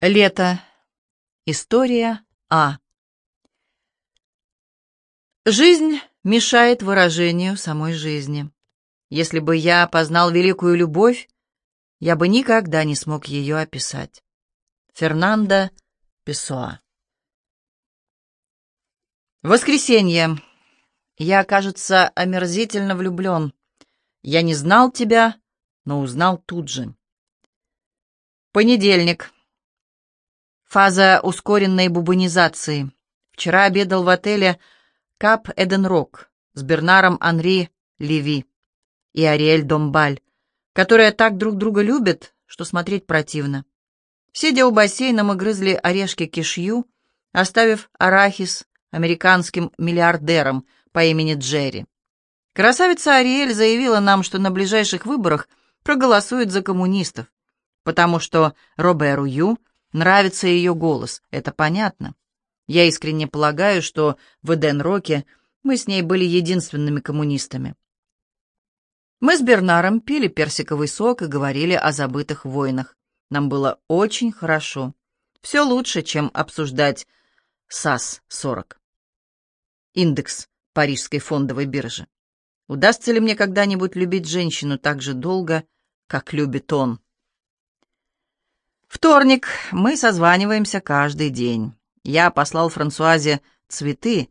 Лето. История А. Жизнь мешает выражению самой жизни. Если бы я познал великую любовь, я бы никогда не смог ее описать. Фернандо Песоа. Воскресенье. Я, кажется, омерзительно влюблен. Я не знал тебя, но узнал тут же. Понедельник. Фаза ускоренной бубонизации. Вчера обедал в отеле Кап Эден Рок с Бернаром Анри Леви и Ариэль Домбаль, которые так друг друга любят, что смотреть противно. Сидя у бассейна, мы грызли орешки кишью, оставив арахис американским миллиардером по имени Джерри. Красавица Ариэль заявила нам, что на ближайших выборах проголосует за коммунистов, потому что Роберу Ю Нравится ее голос, это понятно. Я искренне полагаю, что в Эден-Роке мы с ней были единственными коммунистами. Мы с Бернаром пили персиковый сок и говорили о забытых войнах. Нам было очень хорошо. Все лучше, чем обсуждать САС-40. Индекс Парижской фондовой биржи. Удастся ли мне когда-нибудь любить женщину так же долго, как любит он? Вторник. Мы созваниваемся каждый день. Я послал Франсуазе цветы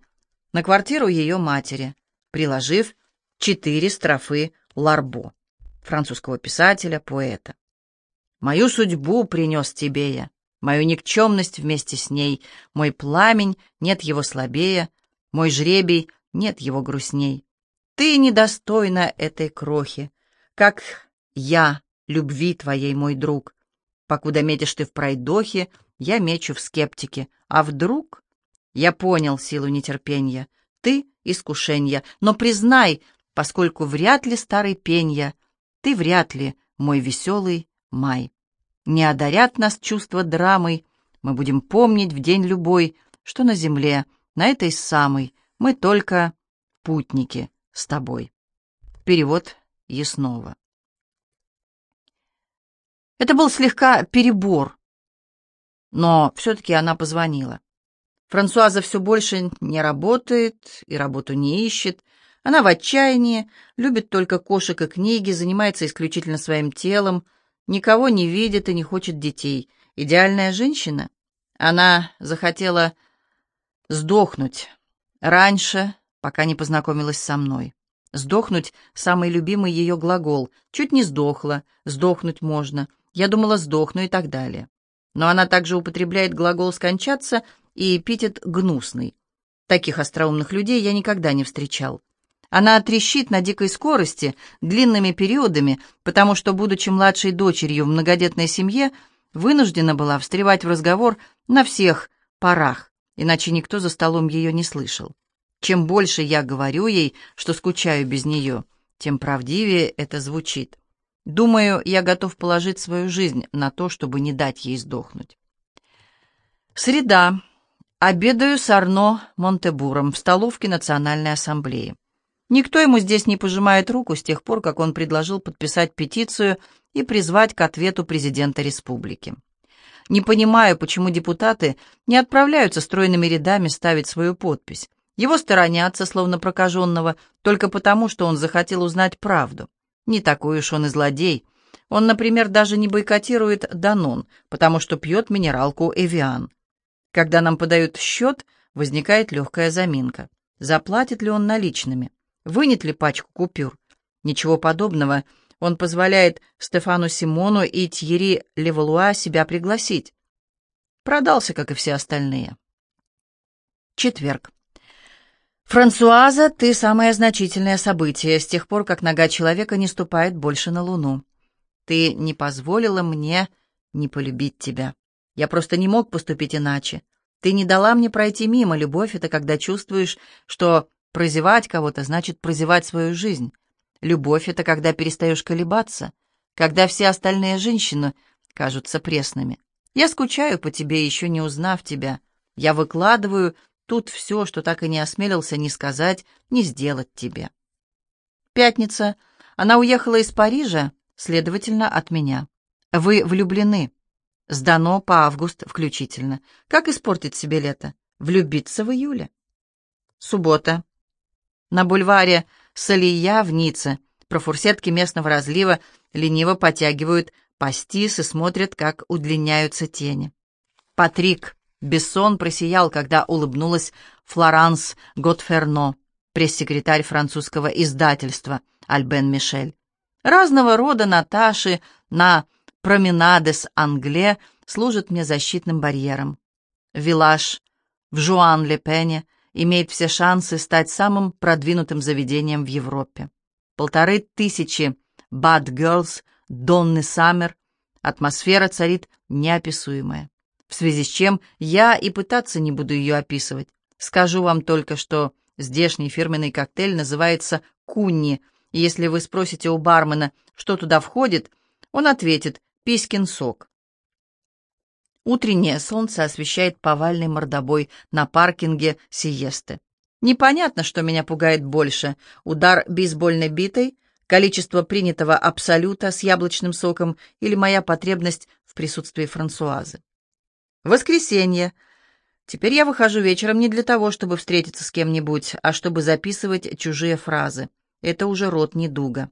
на квартиру ее матери, приложив четыре строфы Ларбо, французского писателя, поэта. «Мою судьбу принес тебе я, мою никчемность вместе с ней, мой пламень, нет его слабее, мой жребий, нет его грустней. Ты недостойна этой крохи, как я, любви твоей, мой друг. Покуда метишь ты в пройдохе, я мечу в скептике. А вдруг? Я понял силу нетерпения. Ты — искушенья. Но признай, поскольку вряд ли старый пенья, ты вряд ли мой веселый май. Не одарят нас чувства драмой, мы будем помнить в день любой, что на земле, на этой самой, мы только путники с тобой. Перевод Яснова. Это был слегка перебор, но все-таки она позвонила. Франсуаза все больше не работает и работу не ищет. Она в отчаянии, любит только кошек и книги, занимается исключительно своим телом, никого не видит и не хочет детей. Идеальная женщина. Она захотела сдохнуть раньше, пока не познакомилась со мной. Сдохнуть — самый любимый ее глагол. Чуть не сдохла, сдохнуть можно. Я думала, сдохну и так далее. Но она также употребляет глагол «скончаться» и эпитет «гнусный». Таких остроумных людей я никогда не встречал. Она трещит на дикой скорости, длинными периодами, потому что, будучи младшей дочерью в многодетной семье, вынуждена была встревать в разговор на всех парах, иначе никто за столом ее не слышал. Чем больше я говорю ей, что скучаю без нее, тем правдивее это звучит. Думаю, я готов положить свою жизнь на то, чтобы не дать ей сдохнуть. Среда. Обедаю с Арно Монтебуром в столовке Национальной Ассамблеи. Никто ему здесь не пожимает руку с тех пор, как он предложил подписать петицию и призвать к ответу президента республики. Не понимаю, почему депутаты не отправляются стройными рядами ставить свою подпись. Его сторонятся, словно прокаженного, только потому, что он захотел узнать правду. Не такой уж он и злодей. Он, например, даже не бойкотирует Данон, потому что пьет минералку Эвиан. Когда нам подают счет, возникает легкая заминка. Заплатит ли он наличными? Вынет ли пачку купюр? Ничего подобного. Он позволяет Стефану Симону и Тьери Левалуа себя пригласить. Продался, как и все остальные. Четверг. «Франсуаза, ты самое значительное событие с тех пор, как нога человека не ступает больше на Луну. Ты не позволила мне не полюбить тебя. Я просто не мог поступить иначе. Ты не дала мне пройти мимо. Любовь — это когда чувствуешь, что прозевать кого-то значит прозевать свою жизнь. Любовь — это когда перестаешь колебаться, когда все остальные женщины кажутся пресными. Я скучаю по тебе, еще не узнав тебя. Я выкладываю Тут все, что так и не осмелился ни сказать, ни сделать тебе. Пятница. Она уехала из Парижа, следовательно, от меня. Вы влюблены. Сдано по август включительно. Как испортить себе лето? Влюбиться в июле. Суббота. На бульваре Салия в Ницце профурсетки местного разлива лениво потягивают пастис и смотрят, как удлиняются тени. Патрик Бессон просиял, когда улыбнулась Флоранс Готферно, пресс-секретарь французского издательства Альбен Мишель. Разного рода Наташи на променадес Англе служат мне защитным барьером. Вилаж в Жуан-Ле-Пене имеет все шансы стать самым продвинутым заведением в Европе. Полторы тысячи Girls, Донны Саммер, атмосфера царит неописуемая. В связи с чем я и пытаться не буду ее описывать. Скажу вам только, что здешний фирменный коктейль называется «Кунни», и если вы спросите у бармена, что туда входит, он ответит «Писькин сок». Утреннее солнце освещает повальный мордобой на паркинге Сиесты. Непонятно, что меня пугает больше — удар бейсбольной битой, количество принятого абсолюта с яблочным соком или моя потребность в присутствии Франсуазы. Воскресенье. Теперь я выхожу вечером не для того, чтобы встретиться с кем-нибудь, а чтобы записывать чужие фразы. Это уже род недуга.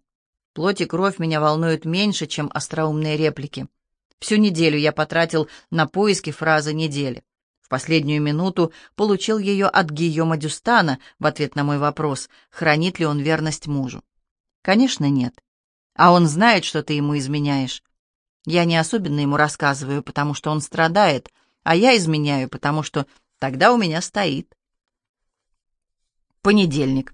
Плоть и кровь меня волнуют меньше, чем остроумные реплики. Всю неделю я потратил на поиски фразы недели. В последнюю минуту получил ее от Гийома Дюстана в ответ на мой вопрос, хранит ли он верность мужу. Конечно, нет. А он знает, что ты ему изменяешь. Я не особенно ему рассказываю, потому что он страдает, а я изменяю, потому что тогда у меня стоит. Понедельник.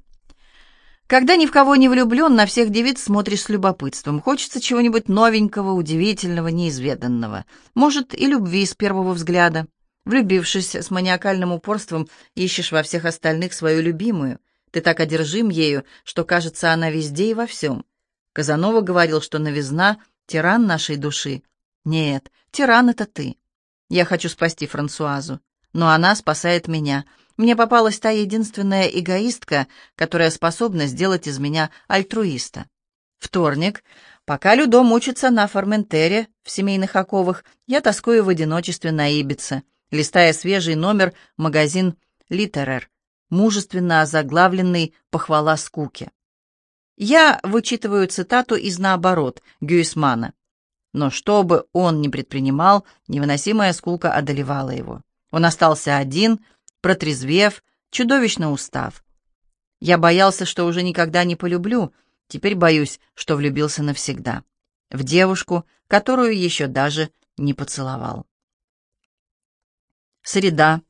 Когда ни в кого не влюблен, на всех девиц смотришь с любопытством. Хочется чего-нибудь новенького, удивительного, неизведанного. Может, и любви с первого взгляда. Влюбившись с маниакальным упорством, ищешь во всех остальных свою любимую. Ты так одержим ею, что, кажется, она везде и во всем. Казанова говорил, что новизна — тиран нашей души. Нет, тиран — это ты. Я хочу спасти Франсуазу, но она спасает меня — мне попалась та единственная эгоистка, которая способна сделать из меня альтруиста. Вторник. Пока Людо мучится на Форментере, в семейных оковах, я тоскую в одиночестве на Ибице, листая свежий номер магазин «Литерер», мужественно озаглавленный «Похвала скуки». Я вычитываю цитату из «Наоборот» Гюисмана. Но что бы он ни предпринимал, невыносимая скука одолевала его. Он остался один — протрезвев, чудовищно устав. Я боялся, что уже никогда не полюблю, теперь боюсь, что влюбился навсегда. В девушку, которую еще даже не поцеловал. Среда.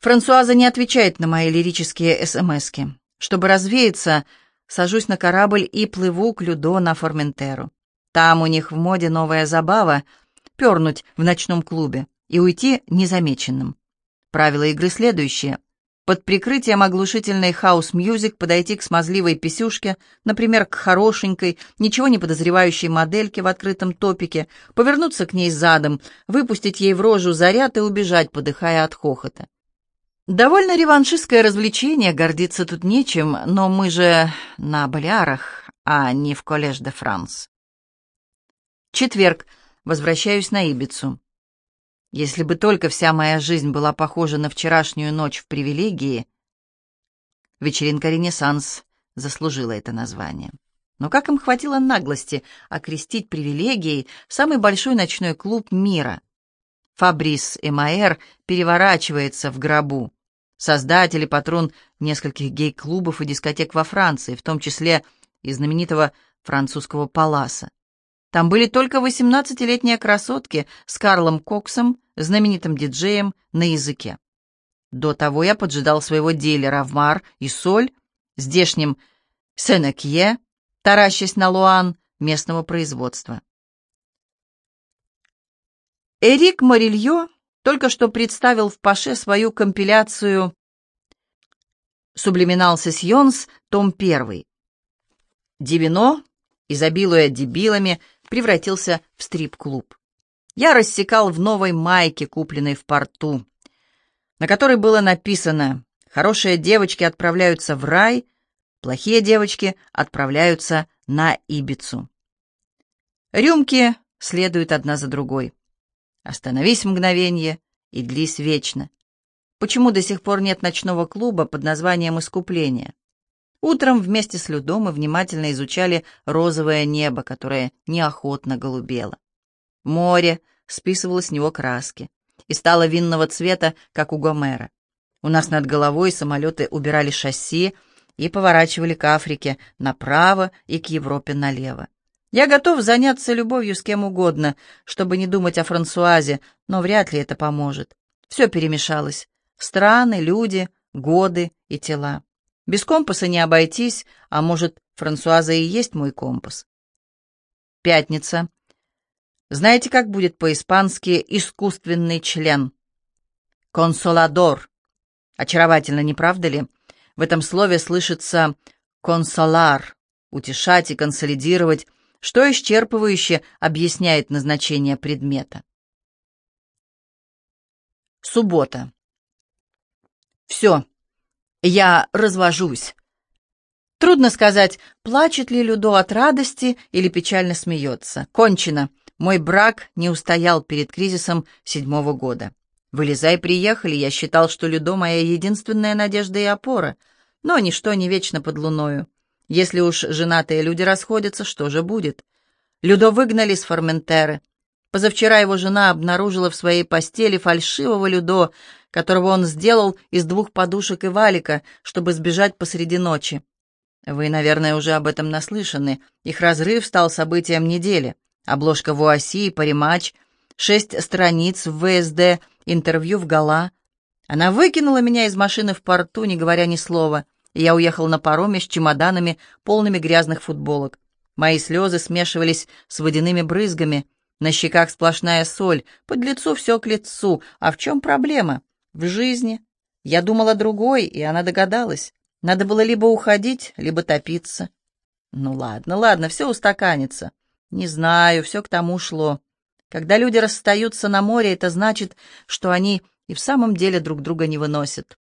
Франсуаза не отвечает на мои лирические СМСки. Чтобы развеяться, сажусь на корабль и плыву к Людо на Форментеру. Там у них в моде новая забава — пернуть в ночном клубе и уйти незамеченным. Правила игры следующие. Под прикрытием оглушительной house music подойти к смазливой писюшке, например, к хорошенькой, ничего не подозревающей модельке в открытом топике, повернуться к ней задом, выпустить ей в рожу заряд и убежать, подыхая от хохота. Довольно реваншистское развлечение, гордиться тут нечем, но мы же на Балиарах, а не в Коллеж де Франс. Четверг. Возвращаюсь на Ибицу. Если бы только вся моя жизнь была похожа на вчерашнюю ночь в привилегии, вечеринка «Ренессанс» заслужила это название. Но как им хватило наглости окрестить привилегией самый большой ночной клуб мира? Фабрис Эмаэр переворачивается в гробу. Создатель и патрон нескольких гей-клубов и дискотек во Франции, в том числе и знаменитого французского Паласа. Там были только 18-летние красотки с Карлом Коксом, знаменитым диджеем, на языке. До того я поджидал своего дилера в Мар и Соль, здешним Сенекье, таращась на Луан местного производства. Эрик Морильо только что представил в Паше свою компиляцию «Сублиминал Сесьонс», том 1. Дивино, изобилуя дебилами, превратился в стрип-клуб. Я рассекал в новой майке, купленной в порту, на которой было написано «Хорошие девочки отправляются в рай, плохие девочки отправляются на Ибицу». Рюмки следуют одна за другой. Остановись мгновенье и длись вечно. Почему до сих пор нет ночного клуба под названием «Искупление»? Утром вместе с Людом мы внимательно изучали розовое небо, которое неохотно голубело. Море списывало с него краски и стало винного цвета, как у Гомера. У нас над головой самолеты убирали шасси и поворачивали к Африке направо и к Европе налево. Я готов заняться любовью с кем угодно, чтобы не думать о Франсуазе, но вряд ли это поможет. Все перемешалось. Страны, люди, годы и тела. Без компаса не обойтись, а может, Франсуаза и есть мой компас. Пятница. Знаете, как будет по-испански «искусственный член»? «Консоладор». Очаровательно, не правда ли? В этом слове слышится «консолар» — утешать и консолидировать, что исчерпывающе объясняет назначение предмета. Суббота. Все, я развожусь. Трудно сказать, плачет ли Людо от радости или печально смеется. Кончено. Мой брак не устоял перед кризисом седьмого года. Вылезай, приехали, я считал, что Людо моя единственная надежда и опора. Но ничто не вечно под луною. Если уж женатые люди расходятся, что же будет? Людо выгнали с Форментеры. Позавчера его жена обнаружила в своей постели фальшивого Людо, которого он сделал из двух подушек и валика, чтобы сбежать посреди ночи. Вы, наверное, уже об этом наслышаны. Их разрыв стал событием недели. Обложка в УАСИ и Паримач, шесть страниц в ВСД, интервью в Гала. Она выкинула меня из машины в порту, не говоря ни слова. Я уехал на пароме с чемоданами, полными грязных футболок. Мои слезы смешивались с водяными брызгами. На щеках сплошная соль, под лицу все к лицу. А в чем проблема? В жизни. Я думала другой, и она догадалась. Надо было либо уходить, либо топиться. Ну ладно, ладно, все устаканится. Не знаю, все к тому шло. Когда люди расстаются на море, это значит, что они и в самом деле друг друга не выносят.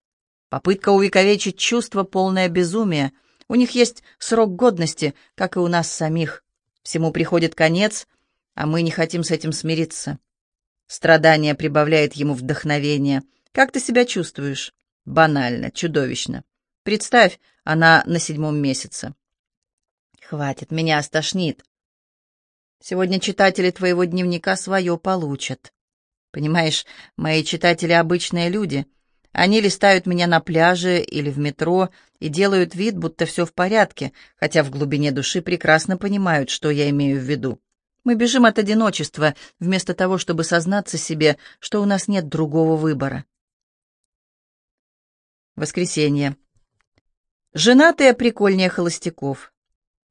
Попытка увековечить чувство — полное безумие. У них есть срок годности, как и у нас самих. Всему приходит конец, а мы не хотим с этим смириться. Страдание прибавляет ему вдохновение. Как ты себя чувствуешь? Банально, чудовищно. Представь, она на седьмом месяце. Хватит, меня стошнит. Сегодня читатели твоего дневника свое получат. Понимаешь, мои читатели — обычные люди. Они листают меня на пляже или в метро и делают вид, будто все в порядке, хотя в глубине души прекрасно понимают, что я имею в виду. Мы бежим от одиночества, вместо того, чтобы сознаться себе, что у нас нет другого выбора. Воскресенье. Женатые прикольнее холостяков.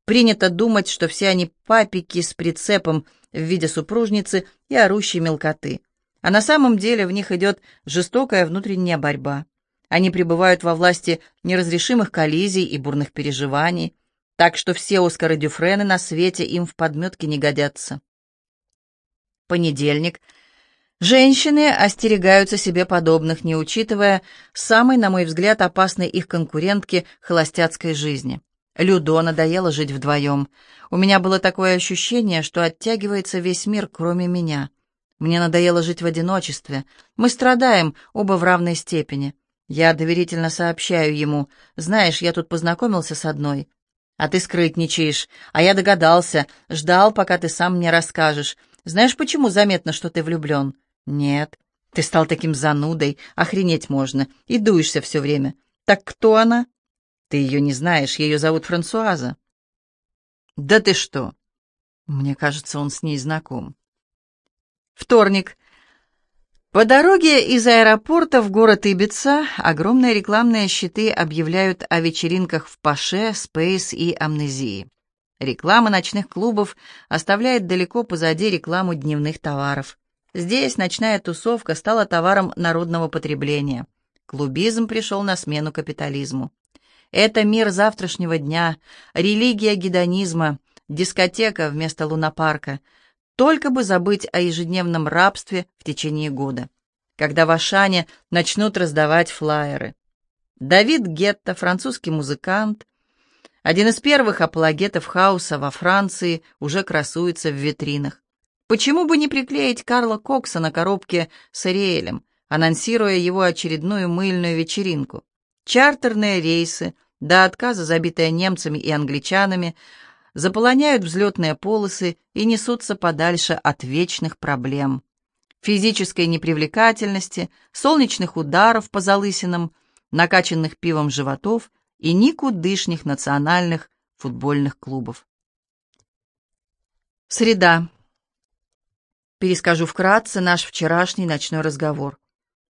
Принято думать, что все они папики с прицепом в виде супружницы и орущей мелкоты. А на самом деле в них идет жестокая внутренняя борьба. Они пребывают во власти неразрешимых коллизий и бурных переживаний, так что все Оскары Дюфрены на свете им в подметке не годятся. Понедельник. Женщины остерегаются себе подобных, не учитывая самой, на мой взгляд, опасной их конкурентки холостяцкой жизни. Людо надоело жить вдвоем. У меня было такое ощущение, что оттягивается весь мир, кроме меня. Мне надоело жить в одиночестве. Мы страдаем, оба в равной степени. Я доверительно сообщаю ему. Знаешь, я тут познакомился с одной. А ты скрытничаешь. А я догадался. Ждал, пока ты сам мне расскажешь. Знаешь, почему заметно, что ты влюблен? Нет. Ты стал таким занудой. Охренеть можно. И дуешься все время. Так кто она? Ты ее не знаешь, ее зовут Франсуаза. Да ты что? Мне кажется, он с ней знаком. Вторник. По дороге из аэропорта в город Ибица огромные рекламные щиты объявляют о вечеринках в Паше, Спейс и Амнезии. Реклама ночных клубов оставляет далеко позади рекламу дневных товаров. Здесь ночная тусовка стала товаром народного потребления. Клубизм пришел на смену капитализму. Это мир завтрашнего дня, религия гедонизма, дискотека вместо лунопарка. Только бы забыть о ежедневном рабстве в течение года, когда в Ашане начнут раздавать флаеры. Давид Гетто, французский музыкант, один из первых апологетов хаоса во Франции, уже красуется в витринах. Почему бы не приклеить Карла Кокса на коробке с Ариэлем, анонсируя его очередную мыльную вечеринку? Чартерные рейсы, до отказа забитые немцами и англичанами, заполоняют взлетные полосы и несутся подальше от вечных проблем. Физической непривлекательности, солнечных ударов по залысинам, накачанных пивом животов и никудышних национальных футбольных клубов. Среда. Перескажу вкратце наш вчерашний ночной разговор.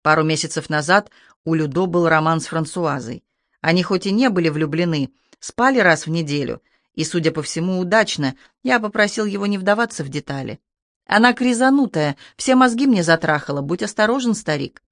Пару месяцев назад у Людо был роман с Франсуазой. Они хоть и не были влюблены, спали раз в неделю, и, судя по всему, удачно, я попросил его не вдаваться в детали. Она кризанутая, все мозги мне затрахала, будь осторожен, старик.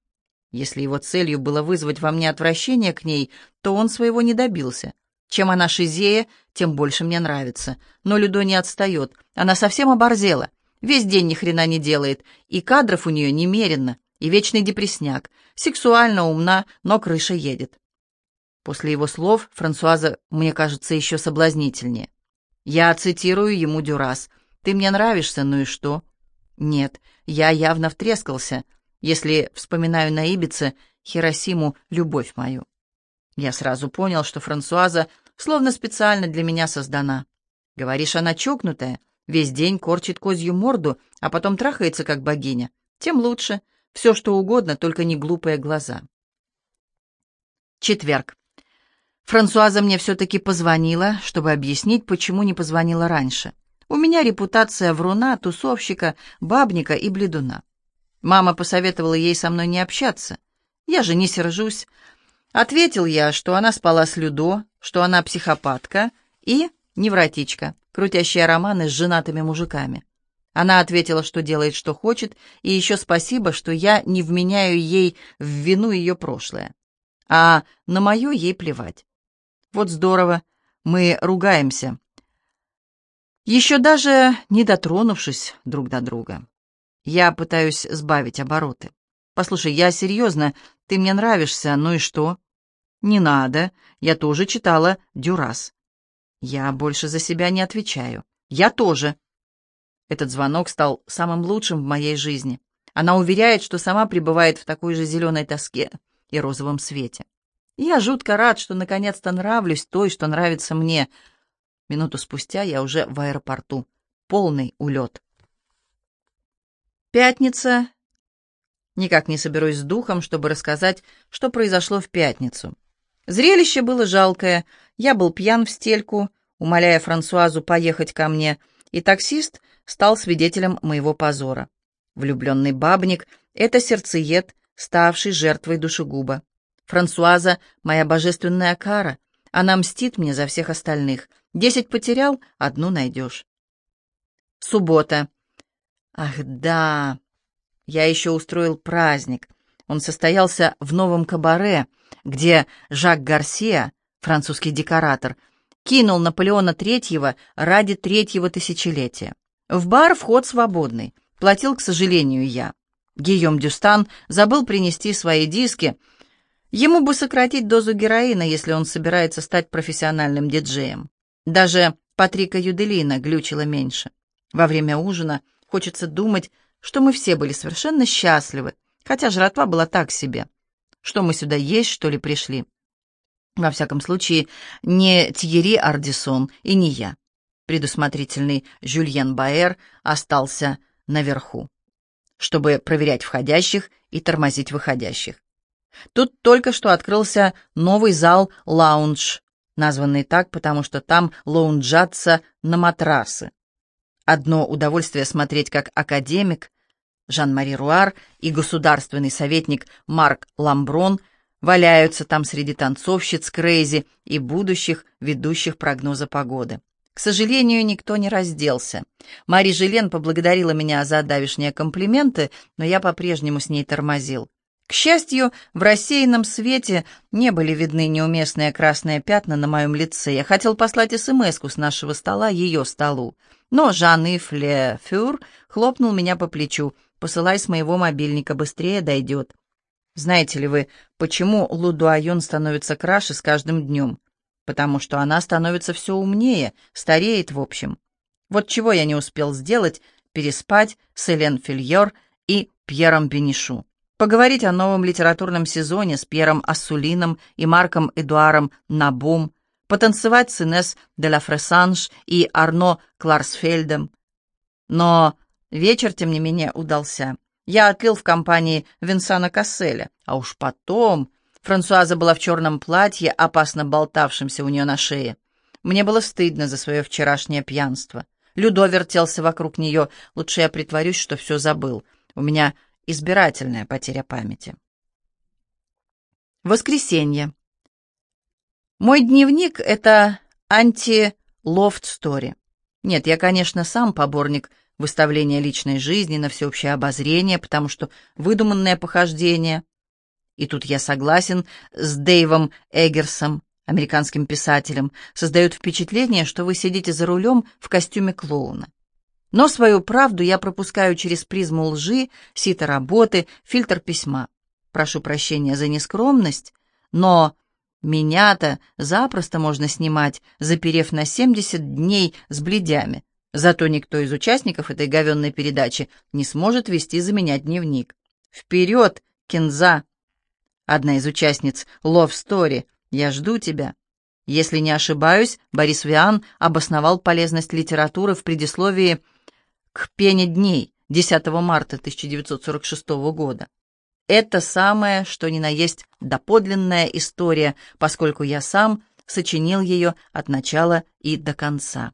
Если его целью было вызвать во мне отвращение к ней, то он своего не добился. Чем она шизея, тем больше мне нравится. Но Людо не отстает, она совсем оборзела. Весь день ни хрена не делает, и кадров у нее немерено, и вечный депресняк. Сексуально умна, но крыша едет. После его слов Франсуаза, мне кажется, еще соблазнительнее. Я цитирую ему Дюрас. «Ты мне нравишься, ну и что?» «Нет, я явно втрескался, если вспоминаю на Ибице Хиросиму «Любовь мою». Я сразу понял, что Франсуаза словно специально для меня создана. Говоришь, она чокнутая? Весь день корчит козью морду, а потом трахается, как богиня. Тем лучше. Все, что угодно, только не глупые глаза. Четверг. Франсуаза мне все-таки позвонила, чтобы объяснить, почему не позвонила раньше. У меня репутация вруна, тусовщика, бабника и бледуна. Мама посоветовала ей со мной не общаться. Я же не сержусь. Ответил я, что она спала с Людо, что она психопатка и невротичка крутящая романы с женатыми мужиками. Она ответила, что делает, что хочет, и еще спасибо, что я не вменяю ей в вину ее прошлое. А на мое ей плевать. Вот здорово, мы ругаемся. Еще даже не дотронувшись друг до друга. Я пытаюсь сбавить обороты. Послушай, я серьезно, ты мне нравишься, ну и что? Не надо, я тоже читала Дюрас. Я больше за себя не отвечаю. Я тоже. Этот звонок стал самым лучшим в моей жизни. Она уверяет, что сама пребывает в такой же зеленой тоске и розовом свете. Я жутко рад, что наконец-то нравлюсь той, что нравится мне. Минуту спустя я уже в аэропорту. Полный улет. Пятница. Никак не соберусь с духом, чтобы рассказать, что произошло в пятницу. Зрелище было жалкое. Я был пьян в стельку, умоляя Франсуазу поехать ко мне, и таксист стал свидетелем моего позора. Влюбленный бабник — это сердцеед, ставший жертвой душегуба. Франсуаза — моя божественная кара. Она мстит мне за всех остальных. Десять потерял, одну найдешь. Суббота. Ах, да. Я еще устроил праздник. Он состоялся в новом кабаре — где Жак Гарсия, французский декоратор, кинул Наполеона Третьего ради третьего тысячелетия. В бар вход свободный, платил, к сожалению, я. Гийом Дюстан забыл принести свои диски. Ему бы сократить дозу героина, если он собирается стать профессиональным диджеем. Даже Патрика Юделина глючила меньше. Во время ужина хочется думать, что мы все были совершенно счастливы, хотя жратва была так себе. Что мы сюда есть, что ли, пришли? Во всяком случае, не Тьерри Ардисон и не я. Предусмотрительный Жюльен Баэр остался наверху, чтобы проверять входящих и тормозить выходящих. Тут только что открылся новый зал «Лаунж», названный так, потому что там лаунджатся на матрасы. Одно удовольствие смотреть, как академик Жан-Мари Руар и государственный советник Марк Ламброн валяются там среди танцовщиц Крейзи и будущих ведущих прогноза погоды. К сожалению, никто не разделся. Мари Желен поблагодарила меня за давишние комплименты, но я по-прежнему с ней тормозил. К счастью, в рассеянном свете не были видны неуместные красные пятна на моем лице. Я хотел послать смс с нашего стола ее столу. Но Жан-Ив Фюр хлопнул меня по плечу. Посылай с моего мобильника, быстрее дойдет. Знаете ли вы, почему Лудуайон становится краше с каждым днем? Потому что она становится все умнее, стареет в общем. Вот чего я не успел сделать переспать с Элен Фильер и Пьером Бенишу, поговорить о новом литературном сезоне с Пьером Ассулином и Марком Эдуаром Набум, потанцевать с Инесс де ла Фресанж и Арно Кларсфельдом. Но вечер, тем не менее, удался. Я отлил в компании Винсана Касселя, а уж потом... Франсуаза была в черном платье, опасно болтавшемся у нее на шее. Мне было стыдно за свое вчерашнее пьянство. Людо вертелся вокруг нее. Лучше я притворюсь, что все забыл. У меня избирательная потеря памяти. Воскресенье. Мой дневник — это анти- Loft Story. Нет, я, конечно, сам поборник выставления личной жизни на всеобщее обозрение, потому что выдуманные похождения. И тут я согласен с Дэйвом Эггерсом, американским писателем, создают впечатление, что вы сидите за рулем в костюме клоуна. Но свою правду я пропускаю через призму лжи, сито работы, фильтр письма. Прошу прощения за нескромность, но меня-то запросто можно снимать, заперев на 70 дней с бледями. Зато никто из участников этой говенной передачи не сможет вести за меня дневник. Вперед, Кенза! Одна из участниц Love Story я жду тебя. Если не ошибаюсь, Борис Виан обосновал полезность литературы в предисловии к «Пене дней» 10 марта 1946 года. Это самое, что ни на есть доподлинная история, поскольку я сам сочинил ее от начала и до конца.